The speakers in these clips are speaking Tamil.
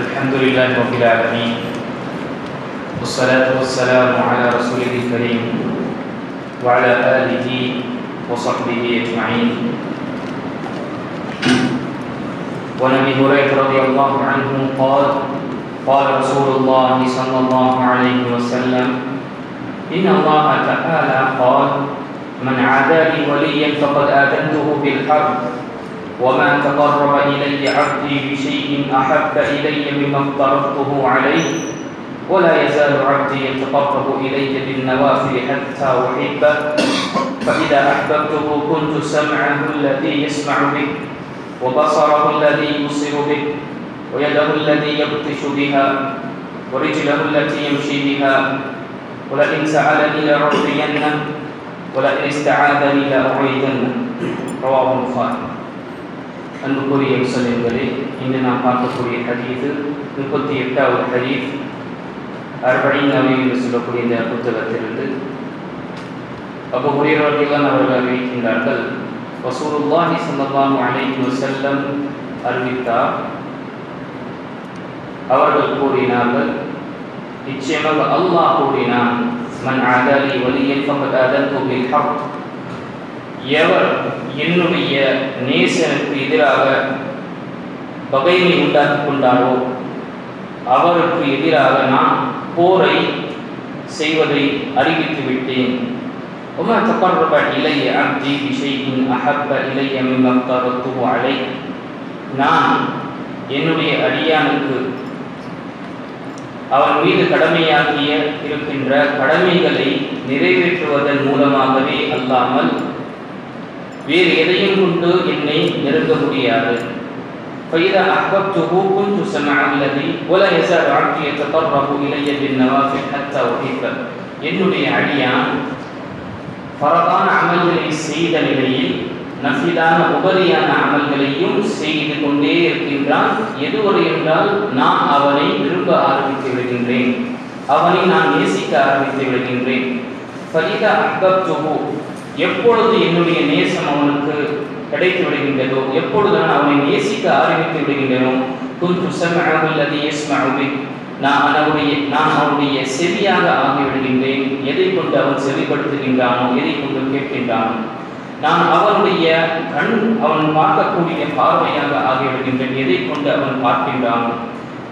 الحمد لله رب العالمين والصلاة والسلام على رسوله الكريم وعلى آله وصحبه أجمعين. وعن أبي هريرة رضي الله عنه قال قال رسول الله صلى الله عليه وسلم إن الله تعالى قال من عادى لي وليا فقد آذنته بالحرب وما تقرب إلي عبدي بشيء أحب إلي مما افترضته عليه ولا يزال عبدي يتقرب إلي بالنوافل حتى أحبه. فإذا أحببته كنت سمعه الذي يسمع به وبصره الذي يبصر به ويده الذي يبطش بها ورجله التي يمشي بها. ولئن سألني لأعطينه ولئن استعاذني لأعيذنه رواه البخاري. அன்புக்குரிய முசலிம்களே இன்று நாம் பார்க்கக்கூடிய ஹதீது முப்பத்தி எட்டாவது ஹதீஸ். அறுபடி நவி என்று சொல்லக்கூடிய இந்த புத்தகத்திலிருந்து அப்போ ஹுரேரா அவர்கள் அறிவிக்கின்றார்கள். ரசூலுல்லாஹி ஸல்லல்லாஹு அலைஹி வஸல்லம் அறிவித்தார். அவர்கள் கூறினார்கள் நிச்சயமாக அல்லாஹ் கூறினான் மன் ஆதாலி வலியன் ஃபகத் ஆதன்து எவர் என்னுடைய நேசனுக்கு எதிராக பகைமை உண்டாக்கி கொண்டாரோ அவருக்கு எதிராக நான் போரை செய்வதை அறிவித்து விட்டேன் وما تقرب إلي عبدي بشيء أحب إلي مما افترضته عليه நான் என்னுடைய அடியானுக்கு அவன் மீது கடமையாக்கிய இருக்கின்ற கடமைகளை நிறைவேற்றுவதன் மூலமாகவே அல்லாமல் வேறு எதையும் கொண்டு என்னை நெருங்க முடியாது فإذا أحببته كنت سمع الذي ولا يزال عبدي يتقرب إلي بالنوافل حتى أحبه என்னுடைய அடியான் ஃபரதான அமல்களை செய்த நிலையில் நஃபிலான உபரியான அமல்களையும் செய்து கொண்டே இருக்கின்றான் எதுவரை என்றால் நான் அவனை விரும்ப ஆரம்பித்து விடுகின்றேன் அவனை நான் நேசிக்க ஆரம்பித்து விடுகின்றேன் ஃபரிதா அஹ்பப்துஹு எப்பொழுது என்னுடைய நேசம் அவனுக்கு கிடைத்து விடுகின்றதோ எப்பொழுது நான் அவனை நேசிக்க ஆரம்பித்து விடுகின்றனோ? குந்து சமஅல்லதி யஸ்மஉ பிஹ் நான் அவனுடைய நான் அவனுடைய செவியாக ஆகிவிடுகின்றேன். எதை கொண்டு அவன் செவிப்படுத்துகின்றானோ எதை கொண்டு கேட்கின்றானோ? நான் அவனுடைய கண் அவன் பார்க்கக்கூடிய பார்வையாக ஆகிவிடுகின்றேன். எதை கொண்டு அவன் பார்க்கின்றானோ?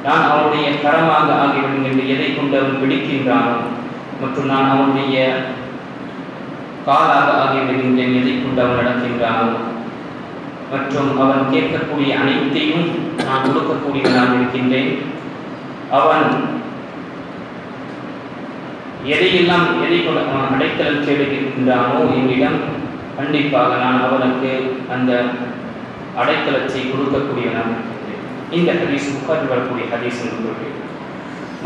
நான் அவனுடைய கரமாக ஆகிவிடுகின்றேன். எதை கொண்டு அவன் பிடிக்கின்றானோ? மற்றும் நான் அவனுடைய காலாக ஆகிவிடுகின்றேன். எதை கொண்டு அவன் நடக்கின்றானோ? மற்றும் அவன் கேட்கக்கூடிய அனைத்தையும் நான் கொடுக்கக்கூடியவனாக இருக்கின்றேன். அவன் எதையெல்லாம் எதை அவன் அடைக்கலம் தேடுகின்றானோ என்னிடம் கண்டிப்பாக நான் அவனுக்கு அந்த அடைக்கலத்தை கொடுக்கக்கூடியவனாக இருக்கின்றேன். இந்த ஹதீஸ் புகாரி வரக்கூடிய ஹதீஸ் என்று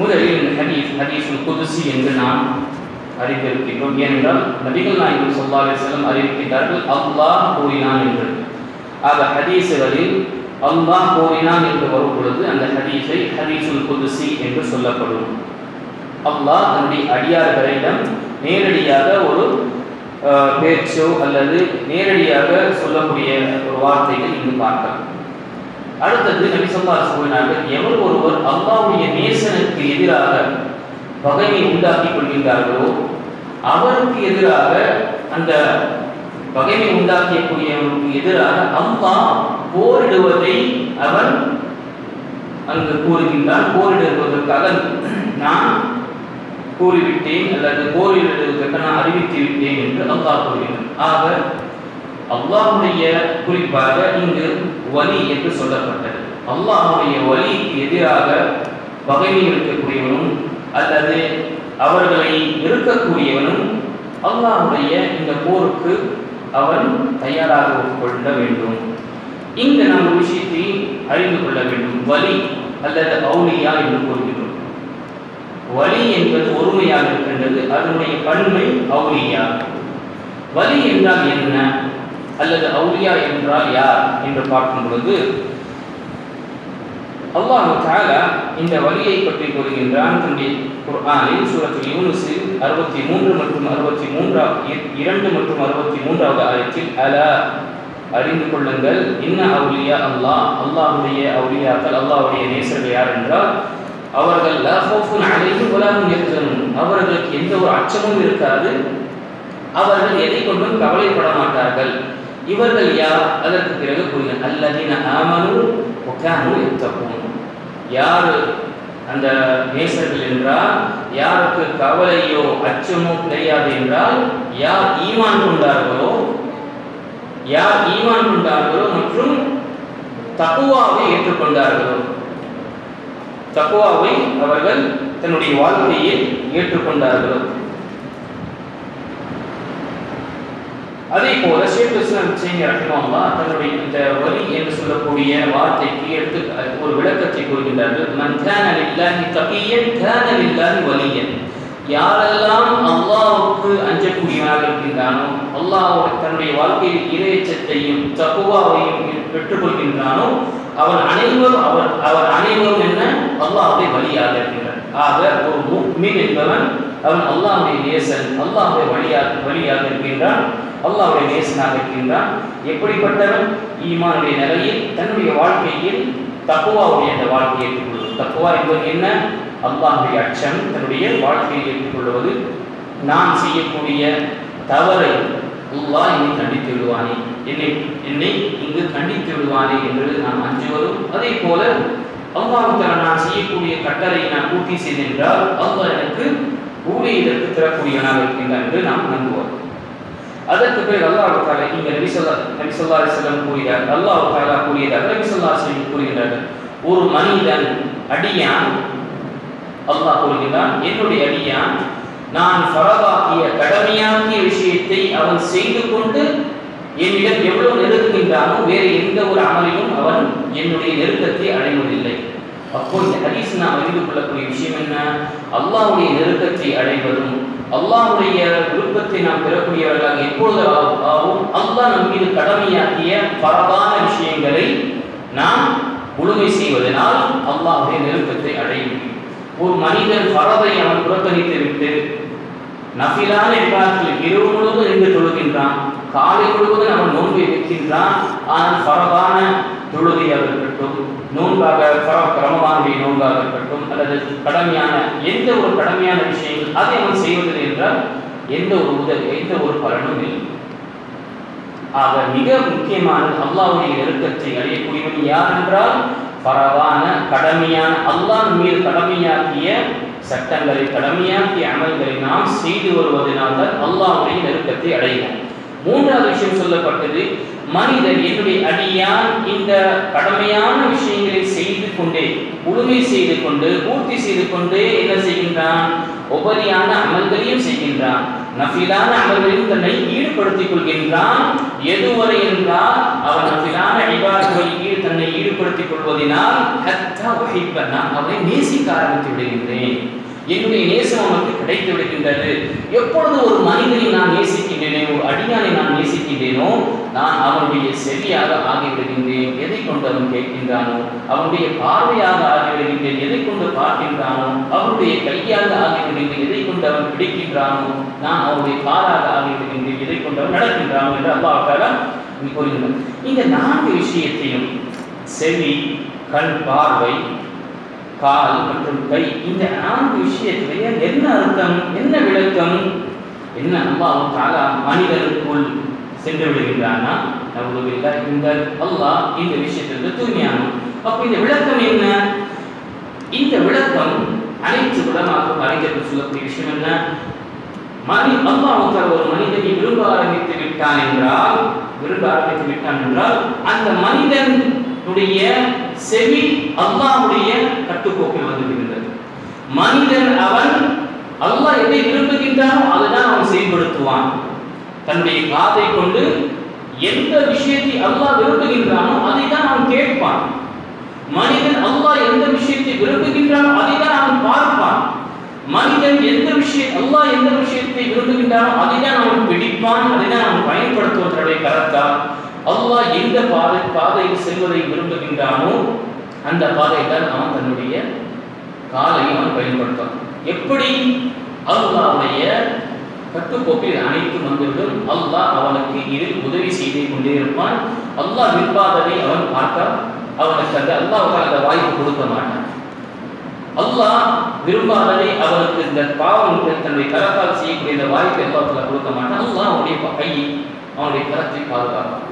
முதலில் இந்த ஹதீஸ் ஹதீஸுல் குதுசி என்று நாம் அறிந்திருக்கின்றோம். ஏனென்றால் நபிகள் நாயகம் சொல்லா செல்லும் அறிவிக்கின்றார்கள் அல்லாஹ் கூறினான் என்று ஆக ஹதீஸுகளில் அல்லாஹ் கூறினான் என்று வரும் பொழுது அந்த ஹதீஸை ஹதீஸுல் குதுசி என்று சொல்லப்படும். அல்லாஹ் தன்னுடைய அடியார்களிடம் நேரடியாக ஒரு பேச்சோ அல்லது நேரடியாக சொல்லக்கூடிய ஒரு வார்த்தைகள் இங்கு பார்க்கலாம். அடுத்தது நபி சொல்லா கூறினார்கள் எவர் ஒருவர் அல்லாவுடைய நேசனுக்கு எதிராக பகையை உண்டாக்கி கொள்கின்றார்களோ அவருக்கு எதிராக அந்த பகைமை உண்டாக்கியக்கூடியவனுக்கு எதிராக அம்மா போரிடுவதை அவன் அங்கு கூறுகின்றான். போரிடுவதற்காக நான் கூறிவிட்டேன் அல்லது போரிடுவதற்கு நான் அறிவித்து விட்டேன் என்று அல்லாஹ் கூறுகிறான் ஆக அல்லாஹுடைய குறிப்பாக இங்கு வலி என்று சொல்லப்பட்டது. அல்லாஹுடைய வலிக்கு எதிராக பகைமை இருக்கக்கூடியவனும் அல்லது அவர்களை இருக்கக்கூடியவனும் அல்லாஹுடைய இந்த போருக்கு அவன் தயாராக கொள்ள வேண்டும். இங்கு நாம் ஒரு விஷயத்தை அறிந்து கொள்ள வேண்டும். வலி அல்லது அவுளியா என்று கூறுகிறோம் வலி என்பது ஒருமையாக இருக்கின்றது. அதனுடைய பன்மை அவுளியா. வலி என்றால் என்ன? அல்லது அவுளியா என்றால் யார்? என்று பார்க்கும் பொழுது அல்லாஹு தாலா இந்த வலியை பற்றி கூறுகின்றான். தன்னுடைய குர்ஆனில் சூரத்தில் யூனுஸில் அறுபத்தி மூன்று மற்றும் அறுபத்தி மூன்றா இரண்டு மற்றும் அறுபத்தி மூன்றாவது ஆயத்தில் அலா அறிந்து கொள்ளுங்கள். இன்ன அவுலியா அல்லாஹ் அல்லாஹுடைய அவுலியாக்கள் அல்லாஹுடைய நேசர்கள் யார் என்றால் அவர்கள் லா ஹவுஃபுன் அலைஹிம் வலா அவர்களுக்கு எந்த ஒரு அச்சமும் இருக்காது. அவர்கள் எதை கொண்டும் கவலைப்பட மாட்டார்கள் இவர்கள் யார்? அதற்கு பிறகு கூறுங்கள் அல்லதீன ஆமனு வகானு யத்தகூன் யார் அந்த நேசர்கள் என்றால் யாருக்கு கவலையோ அச்சமோ கிடையாது என்றால் யார் ஈமான் கொண்டார்களோ யார் ஈமான் கொண்டார்களோ மற்றும் தக்குவாவை ஏற்றுக்கொண்டார்களோ. தக்குவாவை அவர்கள் தன்னுடைய வாழ்க்கையில் ஏற்றுக்கொண்டார்களோ. அதே போல ஷேக் இஸ்லாம் செய்ய ரஹிமல்லா தன்னுடைய இந்த வலி என்று சொல்லக்கூடிய வார்த்தைக்கு எடுத்து ஒரு விளக்கத்தை கூறுகின்றார்கள். மன் கான லில்லாஹி தகியன் கான லில்லாஹி வலியன். யாரெல்லாம் அல்லாஹ்வுக்கு அஞ்சக்கூடியவனாக இருக்கின்றானோ அல்லாஹ் தன்னுடைய வாழ்க்கையில் இறைச்சத்தையும் தகுவாவையும் பெற்றுக்கொள்கின்றானோ அவன் அனைவரும் அவர் அவர் அனைவரும் என்ன? அல்லாஹ்வை வழியாக இருக்கின்றார் ஆக ஒரு முக்மின் என்பவன் அவன் அல்லாஹ்வுடைய நேசன் அல்லாஹ்வை வழியாக வழியாக இருக்கின்றான். அல்லாவுடைய நேசனாக இருக்கின்றான். எப்படிப்பட்டவன்? ஈமானுடைய நிலையில் தன்னுடைய வாழ்க்கையில் தக்குவாவுடைய அந்த வாழ்க்கையை ஏற்றுக்கொள்வது. தக்குவா என்பது என்ன? அல்லாஹுடைய அச்சம். தன்னுடைய வாழ்க்கையை ஏற்றுக்கொள்வது. நான் செய்யக்கூடிய தவறை அல்லா என்னை கண்டித்து விடுவானே. என்னை என்னை இங்கு கண்டித்து விடுவானே என்று நாம் அஞ்சுவதும் அதே போல அல்லாஹ் நான் செய்யக்கூடிய கட்டளை நான் பூர்த்தி செய்தென்றால் அல்லாஹ் எனக்கு கூலி தரக்கூடியவனாக இருக்கின்றான் என்று நாம் நம்புவோம். அதற்கு பிறகு அல்லாஹ் தாலா இங்க நபி சொல்லா நபி சொல்லா கூறுகிறார். அல்லாஹ் தாலா கூறுகிறார். நபி சொல்லா கூறுகிறார்கள். ஒரு மனிதன் அடியான் அல்லாஹ் கூறுகிறான் என்னுடைய அடியான் நான் பரவாக்கிய கடமையாக்கிய விஷயத்தை அவன் செய்து கொண்டு என்னிடம் எவ்வளவு நெருங்குகின்றானோ வேறு எந்த ஒரு அமலிலும் அவன் என்னுடைய நெருக்கத்தை அடைவதில்லை. அப்போ இந்த ஹதீஸ் நாம் அறிந்து கொள்ளக்கூடிய விஷயம் என்ன? அல்லாஹ்வுடைய நெருக்கத்தை அடைவதும் அல்லாஹுடைய விருப்பத்தை நாம் பெறக்கூடியவர்களாக எப்பொழுது ஆகும் அல்லாஹ் நம் மீது கடமையாக்கிய பரவான விஷயங்களை நாம் முழுமை செய்வதனால் அல்லாஹுடைய நெருக்கத்தை அடைய முடியும் ஒரு மனிதன் பரவை அவன் புறக்கணித்து விட்டு நபிலான இபாதத்தில் இரவு முழுவதும் நின்று தொழுகின்றான் காலை முழுவதும் அவன் நோன்பை வைக்கின்றான் ஆனால் பரவான தொழுகையாக இருக்கட்டும் நோன்பாக பர கிரமமானுடைய நோன்பாக இருக்கட்டும் அல்லது கடமையான எந்த ஒரு கடமையான விஷயங்கள் அதை அவன் செய்வதில்லை என்றால் எந்த ஒரு உதவி எந்த ஒரு பலனும் இல்லை. ஆக மிக முக்கியமான அல்லாவுடைய நெருக்கத்தை அடையக்கூடியவன் யார் என்றால் பரவான கடமையான அல்லாஹ் மீது கடமையாக்கிய சட்டங்களை கடமையாக்கிய அமல்களை நாம் செய்து வருவதனால் தான் நெருக்கத்தை அடைவோம். மூன்றாவது விஷயம் சொல்லப்பட்டது மனிதன் என்னுடைய அடியான் இந்த கடமையான விஷயங்களை செய்து கொண்டே முழுமை செய்து கொண்டு பூர்த்தி செய்து கொண்டே என்ன செய்கின்றான்? உபரியான அமல்களையும் செய்கின்றான். நஃபிலான அமல்களையும் தன்னை ஈடுபடுத்திக் கொள்கின்றான். எதுவரை என்றால் அவன் நஃபிலான இபாதங்களில் தன்னை ஈடுபடுத்திக் கொள்வதனால் நான் அவனை நேசிக்க ஆரம்பித்து விடுகின்றேன். என்னுடைய நேசம் அவனுக்கு கிடைத்து விடுகின்றது. எப்பொழுது ஒரு மனிதனை நான் நேசிக்கின்றேனோ ஒரு அடியானை நான் நேசிக்கின்றேனோ நான் அவனுடைய செவியாக ஆகிவிடுகின்றேன். எதை கொண்டு அவன் கேட்கின்றானோ அவனுடைய பார்வையாக ஆகிவிடுகின்றேன். எதை கொண்டு பார்க்கின்றானோ அவனுடைய கையாக ஆகிவிடுகின்றேன். எதை கொண்டு அவன் பிடிக்கின்றானோ நான் அவனுடைய காலாக ஆகிவிடுகின்றேன். எதை கொண்டு அவன் நடக்கின்றானோ என்று அல்லாஹால கூறுகின்றான். இந்த நான்கு விஷயத்தையும் செவி கண் பார்வை கால் மற்றும் கை இந்த நான்கு விஷயத்திலேயே என்ன அர்த்தம் என்ன விளக்கம் என்ன அல்லாஹ் தாலா மனிதனுக்குள் சென்று விடுகின்றானா நவுதுபில்லா இந்த அல்லாஹ் இந்த விஷயத்திலிருந்து தூய்மையான அப்ப இந்த விளக்கம் என்ன? இந்த விளக்கம் அனைத்து உலமாக்கும் அறிஞர்கள் சொல்லக்கூடிய விஷயம் என்ன? மனி அல்லாஹ் ஒரு மனிதனை விரும்ப ஆரம்பித்து விட்டான் என்றால் விரும்ப ஆரம்பித்து விட்டான் என்றால் அந்த மனிதனுடைய செவி அல்லாஹுடைய கட்டுக்கோப்பில் வந்து விடுகிறது மனிதன் அவன் அல்லாஹ் எதை விரும்புகின்றானோ அதுதான் அவன் செயல்படுத்துவான். தன்னுடைய காதை கொண்டு எந்த விஷயத்தை அல்லாஹ் விரும்புகின்றானோ அதை தான் அவன் கேட்பான். மனிதன் அல்லாஹ் எந்த விஷயத்தை விரும்புகின்றானோ அதை தான் அவன் பார்ப்பான். மனிதன் எந்த விஷயம் அல்லாஹ் எந்த விஷயத்தை விரும்புகின்றானோ அதை தான் அவன் பிடிப்பான் அதை தான் அவன் பயன்படுத்துவதனுடைய தன்னுடைய அல்லாஹ் எந்த பாதை பாதையில் செல்வதை விரும்புகின்றானோ அந்த பாதையை தான் அவன் தன்னுடைய காலையும் அவன் பயன்படுத்தான் எப்படி? அல்லாவுடைய கட்டுக்கோப்பில் அனைத்து வந்துவிடும் அல்லாஹ் அவனுக்கு இதில் உதவி செய்து கொண்டே இருப்பான். அல்லாஹ் விரும்பாததை அவன் பார்க்க அவனுக்கு அந்த அல்லாஹ் அந்த வாய்ப்பு கொடுக்க மாட்டான். அல்லாஹ் விரும்பாததை அவனுக்கு இந்த பாவம் தன்னுடைய கரத்தால் செய்யக்கூடிய இந்த வாய்ப்பை அல்லாஹ் கொடுக்க மாட்டான். அல்லாஹ் அவனுடைய கையை அவனுடைய கரத்தை பாதுகாப்பான்.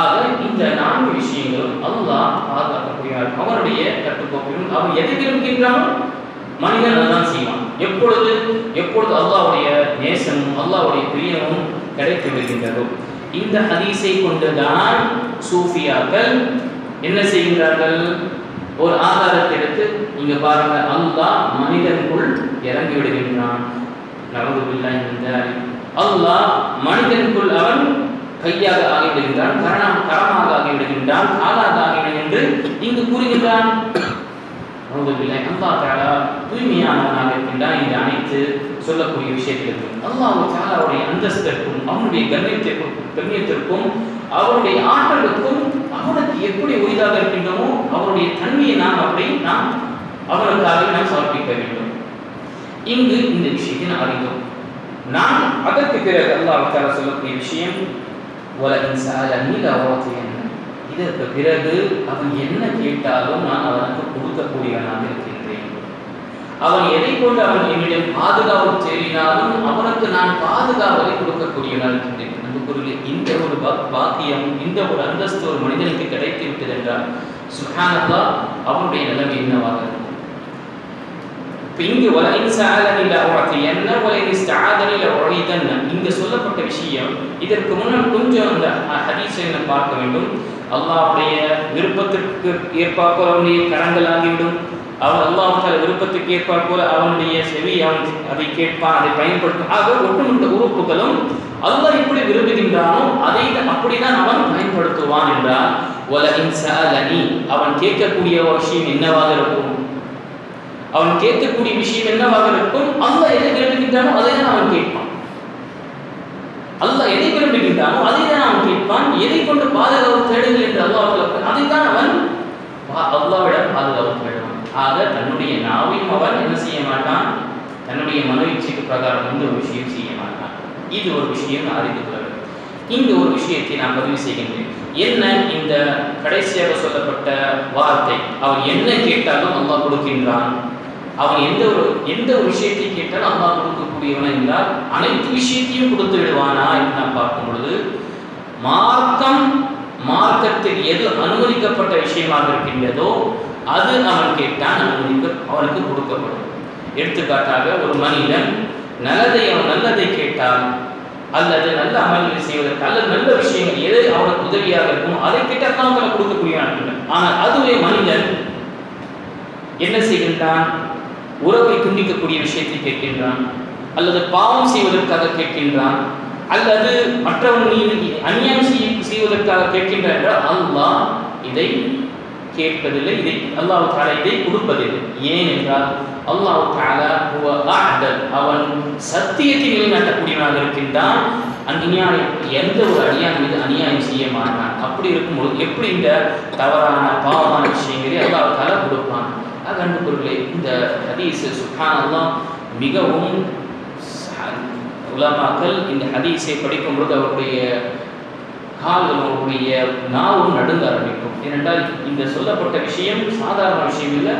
ஆக இந்த நான்கு விஷயங்களும் அல்லாஹ் பாதுகாக்கக்கூடிய அவனுடைய கட்டுக்கோப்பிலும் அவன் எதை விரும்புகின்றானோ மனிதன் அதான் செய்வான். எப்பொழுது எப்பொழுது அல்லாவுடைய நேசமும் அல்லாவுடைய பிரியமும் கிடைத்து விடுகின்றதோ இந்த ஹதீஸை கொண்டுதான் சூஃபியாக்கள் என்ன செய்கிறார்கள் ஒரு ஆதாரத்தை எடுத்து நீங்க பாருங்க அல்லாஹ் மனிதனுக்குள் இறங்கி விடுகின்றான் நவதுபில்லாஹி இந்த அல்லாஹ் மனிதனுக்குள் அவன் கையாக ஆகிவிடுகின்றான் கரணம் கரமாக ஆகிவிடுகின்றான் காலாக ஆகிவிடுகின்ற என்று இங்கு கூறுகின்றான். நவதுபில்லாஹி அல்லா தாலா தூய்மையானவனாக இருக்கின்றான் இந்த அனைத்து சொல்லக்கூடிய விஷயத்திற்கும் அல்லாஹ் தாலாவுடைய அந்தஸ்திற்கும் அவனுடைய கண்ணியத்திற்கும் கண்ணியத்திற்கும் அவருடைய ஆற்றலுக்கும் அவனுக்கு எப்படி உரிதாக இருக்கின்றோமோ அவருடைய தன்மையை நாம் அப்படி நாம் அவனுக்காக நாம் சமர்ப்பிக்க வேண்டும். இங்கு இந்த விஷயத்தை நாம் அறிந்தோம். நான் அதற்கு பிறகு அல்லாஹ் தஆலா சொல்லக்கூடிய விஷயம் உலகின் வலஇன் நீல லஅூதியன்ன இதற்கு பிறகு அவன் என்ன கேட்டாலும் நான் அவனுக்கு கொடுக்கக்கூடியவனாக இருக்கின்றேன். அவன் எதை கொண்டு அவன் என்னிடம் பாதுகாப்பு தேடினாலும் அவனுக்கு நான் பாதுகாவலை கொடுக்கக்கூடியவனாக இருக்கின்றேன். அன்புக்குரிய இந்த ஒரு பாக்கியம் இந்த ஒரு அந்தஸ்து ஒரு மனிதனுக்கு கிடைத்து விட்டது என்றால் சுஹானல்லா அவனுடைய நிலைமை என்னவாக இருக்கும்? இப்ப இங்கு வலைன் சாலனி என்ன? வலைன் இஸ்தஆதனி உழைதன் இங்கு சொல்லப்பட்ட விஷயம் இதற்கு முன்னால் கொஞ்சம் அந்த ஹதீஸை பார்க்க வேண்டும். அல்லாவுடைய விருப்பத்திற்கு ஏற்பாற்போல் அவனுடைய கடங்கள் ஆகிவிடும். அவன் விருப்பத்திற்கு விருப்பத்துக்கு ஏற்பாற்போல் அவனுடைய செவி அவன் அதை கேட்பான் அதை பயன்படுத்தும். ஆக ஒட்டுமொத்த உறுப்புகளும் அல்லாஹ் எப்படி விரும்புகின்றானோ அதை அப்படிதான் அவன் பயன்படுத்துவான் என்றால் வலஇன் அவன் கேட்கக்கூடிய ஒரு விஷயம் என்னவாக இருக்கும்? அவன் கேட்கக்கூடிய விஷயம் என்னவாக இருக்கும்? அல்லாஹ் எதை விரும்புகின்றானோ அதை அல்லாஹ் எதை விரும்புகின்றானோ அதை தான் அவன் கேட்பான். எதை கொண்டு பாதுகாப்பு தேடுங்கள் என்று அல்லாஹ் சொல்ல அதை தான் அவன் அல்லாவிடம் பாதுகாப்பு தேடுவான். ஆக தன்னுடைய நாவையும் அவன் என்ன செய்ய மாட்டான்? தன்னுடைய மனோயிச்சைக்கு பிரகாரம் எந்த ஒரு விஷயம் செய்ய மாட்டான். இது ஒரு விஷயம் நான் அறிந்து கொள்ள வேண்டும். இங்கு ஒரு விஷயத்தை நான் பதிவு செய்கின்றேன். என்ன இந்த கடைசியாக சொல்லப்பட்ட வார்த்தை? அவன் என்ன கேட்டாலும் அல்லாஹ் கொடுக்கின்றான். அவன் எந்த ஒரு எந்த ஒரு விஷயத்தை கேட்டாலும் அம்மா கொடுக்கக்கூடியவனா என்றால் அனைத்து விஷயத்தையும் கொடுத்து விடுவானா என்று நாம் பார்க்கும் பொழுது மார்க்கம் மார்க்கத்தில் எது அனுமதிக்கப்பட்ட விஷயமாக இருக்கின்றதோ அது அவன் கேட்டான் அனுமதிக்க அவனுக்கு கொடுக்கப்படும். எடுத்துக்காட்டாக ஒரு மனிதன் நல்லதை அவன் நல்லதை கேட்டால் அல்லது நல்ல அமல்களை செய்வதற்கு அல்லது நல்ல விஷயங்கள் எது அவனுக்கு உதவியாக இருக்கும் அதை கேட்டால் தான் அவனை கொடுக்கக்கூடிய ஆனால் அதுவே மனிதன் என்ன செய்கின்றான்? உறவை துண்டிக்கக்கூடிய விஷயத்தை கேட்கின்றான். அல்லது பாவம் செய்வதற்காக கேட்கின்றான். அல்லது மற்றவன் மீது அநியாயம் செய்ய செய்வதற்காக கேட்கின்றான் என்றால் அல்லாஹ் இதை கேட்பதில்லை இதை அல்லாஹு தாலா இதை கொடுப்பதில்லை. ஏன் என்றால் அல்லாஹ் தாலா அவன் சத்தியத்தை நிலைநாட்டக்கூடியவனாக இருக்கின்றான். அந்நியாயம் எந்த ஒரு அடியான் மீது அநியாயம் செய்ய மாட்டான். அப்படி இருக்கும்போது எப்படி இந்த தவறான பாவமான விஷயங்களை அல்லாஹ் கொடுப்பான்? ஆக பொருளே இந்த ஹதீஸ் சுஹானெல்லாம் மிகவும் ச- உலமாக்கள் இந்த ஹதீஸை படிக்கும்பொழுது அவருடைய கால்கள் அவருடைய நாவும் நடுங்க ஆரம்பிக்கும். ஏனென்றால் இந்த சொல்லப்பட்ட விஷயம் சாதாரண விஷயம் இல்லை.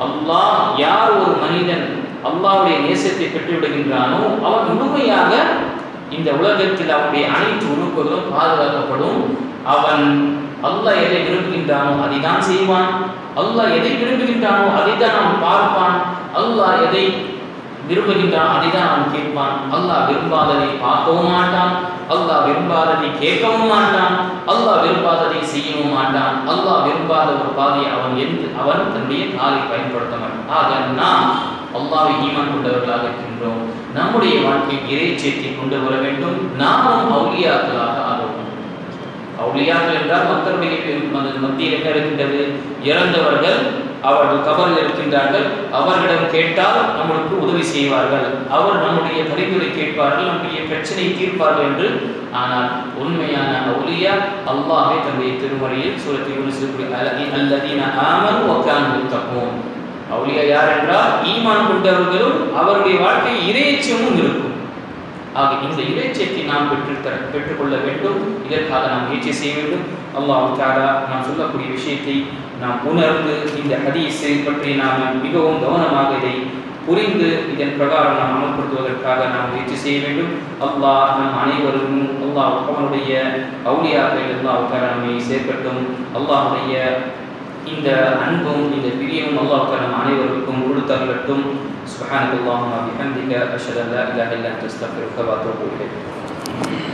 அல்லாஹ் யார் ஒரு மனிதன் அல்லாவுடைய நேசத்தை பெற்று விடுகின்றானோ அவன் முழுமையாக இந்த உலகத்தில் அவனுடைய அனைத்து உறுப்புகளும் பாதுகாக்கப்படும். அவன் அல்லாஹ் எதை விரும்புகின்றானோ அதை தான் செய்வான். அல்லாஹ் எதை விரும்புகின்றானோ அதை தான் அவன் பார்ப்பான். அல்லாஹ் எதை விரும்புகின்றான் அதை தான் அவன் கேட்பான். அல்லாஹ் விரும்பாததை பார்க்கவும் மாட்டான். அல்லாஹ் விரும்பாததை கேட்கவும் மாட்டான். அல்லாஹ் விரும்பாததை செய்யவும் மாட்டான். அல்லாஹ் விரும்பாத ஒரு பாதையை அவன் எந்த அவன் தன்னுடைய காலை பயன்படுத்த மாட்டான். ஆக நாம் அல்லாவை ஈமான் கொண்டவர்களாக இருக்கின்றோம். நம்முடைய வாழ்க்கையில் இறைச்சேர்த்தை கொண்டு வர வேண்டும். நாமும் அவுலியாக்களாக ஆகும் அவுளியாக்கள் என்றால் மக்களுடைய மத்தியில் என்ன இருக்கின்றது? இறந்தவர்கள் அவர்கள் கபரில் இருக்கின்றார்கள். அவர்களிடம் கேட்டால் நம்மளுக்கு உதவி செய்வார்கள். அவர் நம்முடைய பரிந்துரை கேட்பார்கள் நம்முடைய பிரச்சனை தீர்ப்பார்கள் என்று. ஆனால் உண்மையான அவுலியா அல்லாஹே தன்னுடைய திருமறையில் சூரத்தில் அல்லதீன ஆமல் வக்கானு தப்போம் அவுளியா யார் என்றால் ஈமான் கொண்டவர்களும் அவருடைய வாழ்க்கை இறைச்சமும் இருக்கும். ஆக இந்த இறைச்சியத்தை நாம் பெற்று பெற்றுக்கொள்ள வேண்டும். இதற்காக நாம் முயற்சி செய்ய வேண்டும். அல்லாஹ் தாலா நாம் சொல்லக்கூடிய விஷயத்தை நாம் உணர்ந்து இந்த ஹதீஸை பற்றி நாம் மிகவும் கவனமாக இதை புரிந்து இதன் பிரகாரம் நாம் அமல்படுத்துவதற்காக நாம் முயற்சி செய்ய வேண்டும். அல்லாஹ் நம் அனைவருக்கும் அல்லாஹ் அவனுடைய அவுளியாக்கள் அல்லாஹ் தாலா நம்மை சேர்க்கட்டும். அல்லாஹுடைய இந்த அன்பும் இந்த பிரியமும் அல்லாஹ் நம் அனைவருக்கும் கொடுத்தருளட்டும் சுபஹானல்லாஹு அபிஹம்திக அஷ்ஹது அல்லா இலாஹ இல்லா அன்த அஸ்தக்ஃபிருக வ அத்தூபு இலைக்